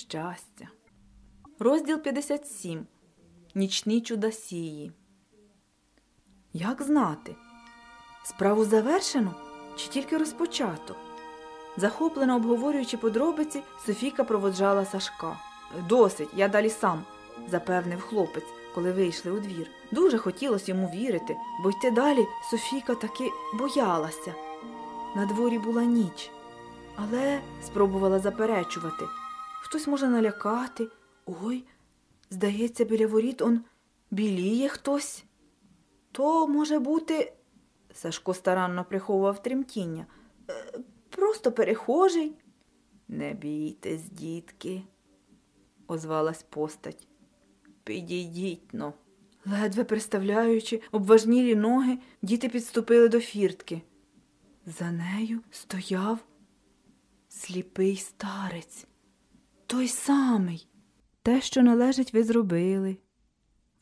щастя. Розділ 57. Нічні чудосії. Як знати? Справу завершено чи тільки розпочато? Захоплено обговорюючи подробиці, Софійка проводжала Сашка. Досить, я далі сам, запевнив хлопець, коли вийшли у двір. Дуже хотілося йому вірити, бо йти далі Софійка таки боялася. На дворі була ніч, але спробувала заперечувати. Хтось може налякати. Ой, здається, біля воріт он біліє хтось. То може бути. Сашко старанно приховував тремтіння. «Е, Просто перехожий. Не бійтесь, дітки, озвалась постать. Підійдіть но. Ледве приставляючи обважнілі ноги, діти підступили до фіртки. За нею стояв сліпий старець. Той самий. Те, що належить, ви зробили,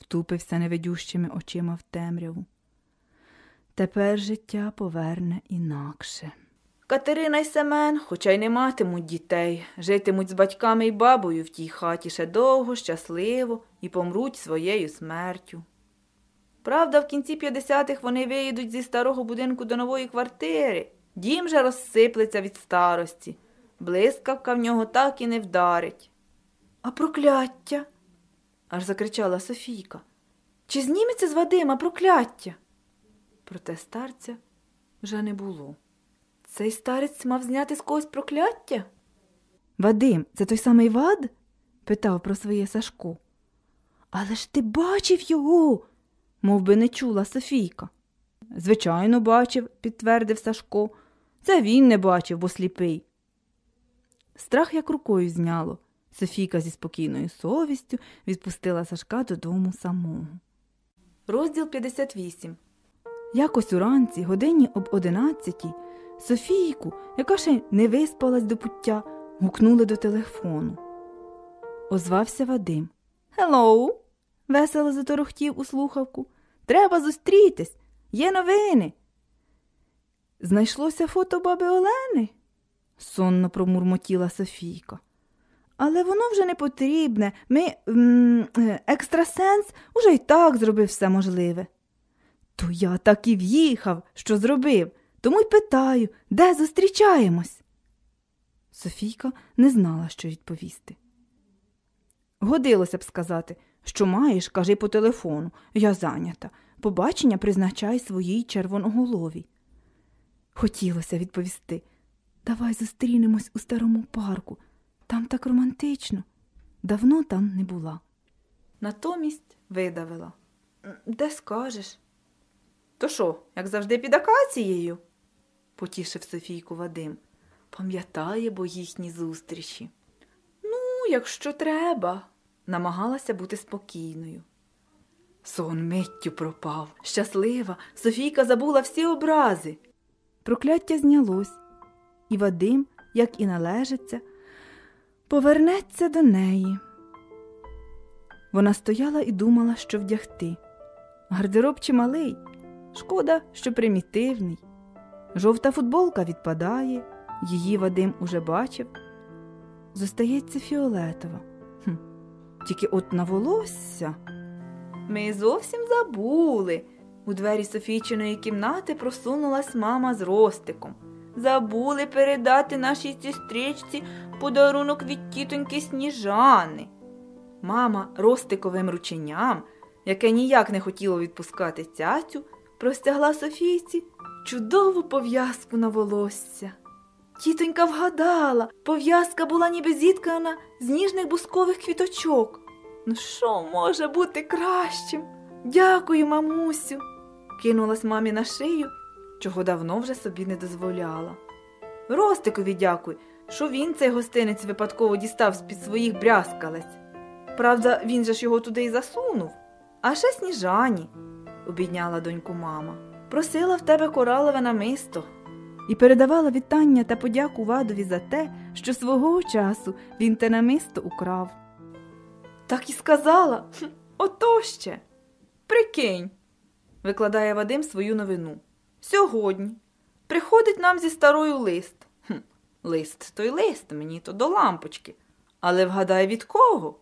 втупився невидющими очима в темряву. Тепер життя поверне інакше. Катерина й Семен, хоча й не матимуть дітей, житимуть з батьками й бабою в тій хаті ще довго, щасливо і помруть своєю смертю. Правда, в кінці 50-х вони виїдуть зі старого будинку до нової квартири. Дім же розсиплеться від старості. Блискавка в нього так і не вдарить. А прокляття? аж закричала Софійка. Чи зніметься з Вадима прокляття? Проте старця вже не було. Цей старець мав зняти з когось прокляття? Вадим, це той самий вад? питав про своє Сашко. Але ж ти бачив його, мов би не чула Софійка. Звичайно, бачив, підтвердив Сашко. Це він не бачив, бо сліпий. Страх як рукою зняло. Софійка зі спокійною совістю відпустила Сашка додому самого. Розділ 58 Якось уранці, годині об одинадцятій, Софійку, яка ще не виспалась до пуття, гукнули до телефону. Озвався Вадим. Hello. весело заторохтів у слухавку. Треба зустрітись. Є новини. Знайшлося фото баби Олени? Сонно промурмотіла Софійка. Але воно вже не потрібне. Ми е-екстрасенс уже й так зробив все можливе. То я так і в'їхав, що зробив, тому й питаю, де зустрічаємось. Софійка не знала, що відповісти. Годилося б сказати, що маєш, кажи по телефону. Я зайнята. Побачення призначай своїй червоноголовій. Хотілося відповісти. Давай зустрінемось у старому парку. Там так романтично. Давно там не була. Натомість видавила. Де скажеш? То що, як завжди під акацією? потішив Софійку Вадим. Пам'ятає бо їхні зустрічі. Ну, якщо треба, намагалася бути спокійною. Сон миттю пропав. Щаслива, Софійка забула всі образи. Прокляття знялось, і Вадим, як і належиться, повернеться до неї. Вона стояла і думала, що вдягти. Гардероб чималий, шкода, що примітивний. Жовта футболка відпадає, її Вадим уже бачив. Зостається фіолетова. Хм, Тільки от на волосся. Ми зовсім забули. У двері Софійчиної кімнати просунулась мама з ростиком. Забули передати нашій сестричці подарунок від тітоньки Сніжани. Мама ростиковим рученням, яке ніяк не хотіло відпускати цяцю, простягла Софійці чудову пов'язку на волосся. Тітонька вгадала, пов'язка була ніби зіткана з ніжних бускових квіточок. Ну, що може бути кращим? Дякую, мамусю, кинулась мамі на шию, чого давно вже собі не дозволяла. Ростикові дякуй, що він цей гостинець випадково дістав з-під своїх брязкалець. Правда, він же ж його туди й засунув. А ще сніжані, обідняла доньку мама. Просила в тебе коралове намисто. І передавала вітання та подяку Вадові за те, що свого часу він те намисто украв. Так і сказала. Ото ще. Прикинь, викладає Вадим свою новину. Сьогодні приходить нам зі старою лист. Хм, Лист той лист, мені то до лампочки. Але вгадай від кого?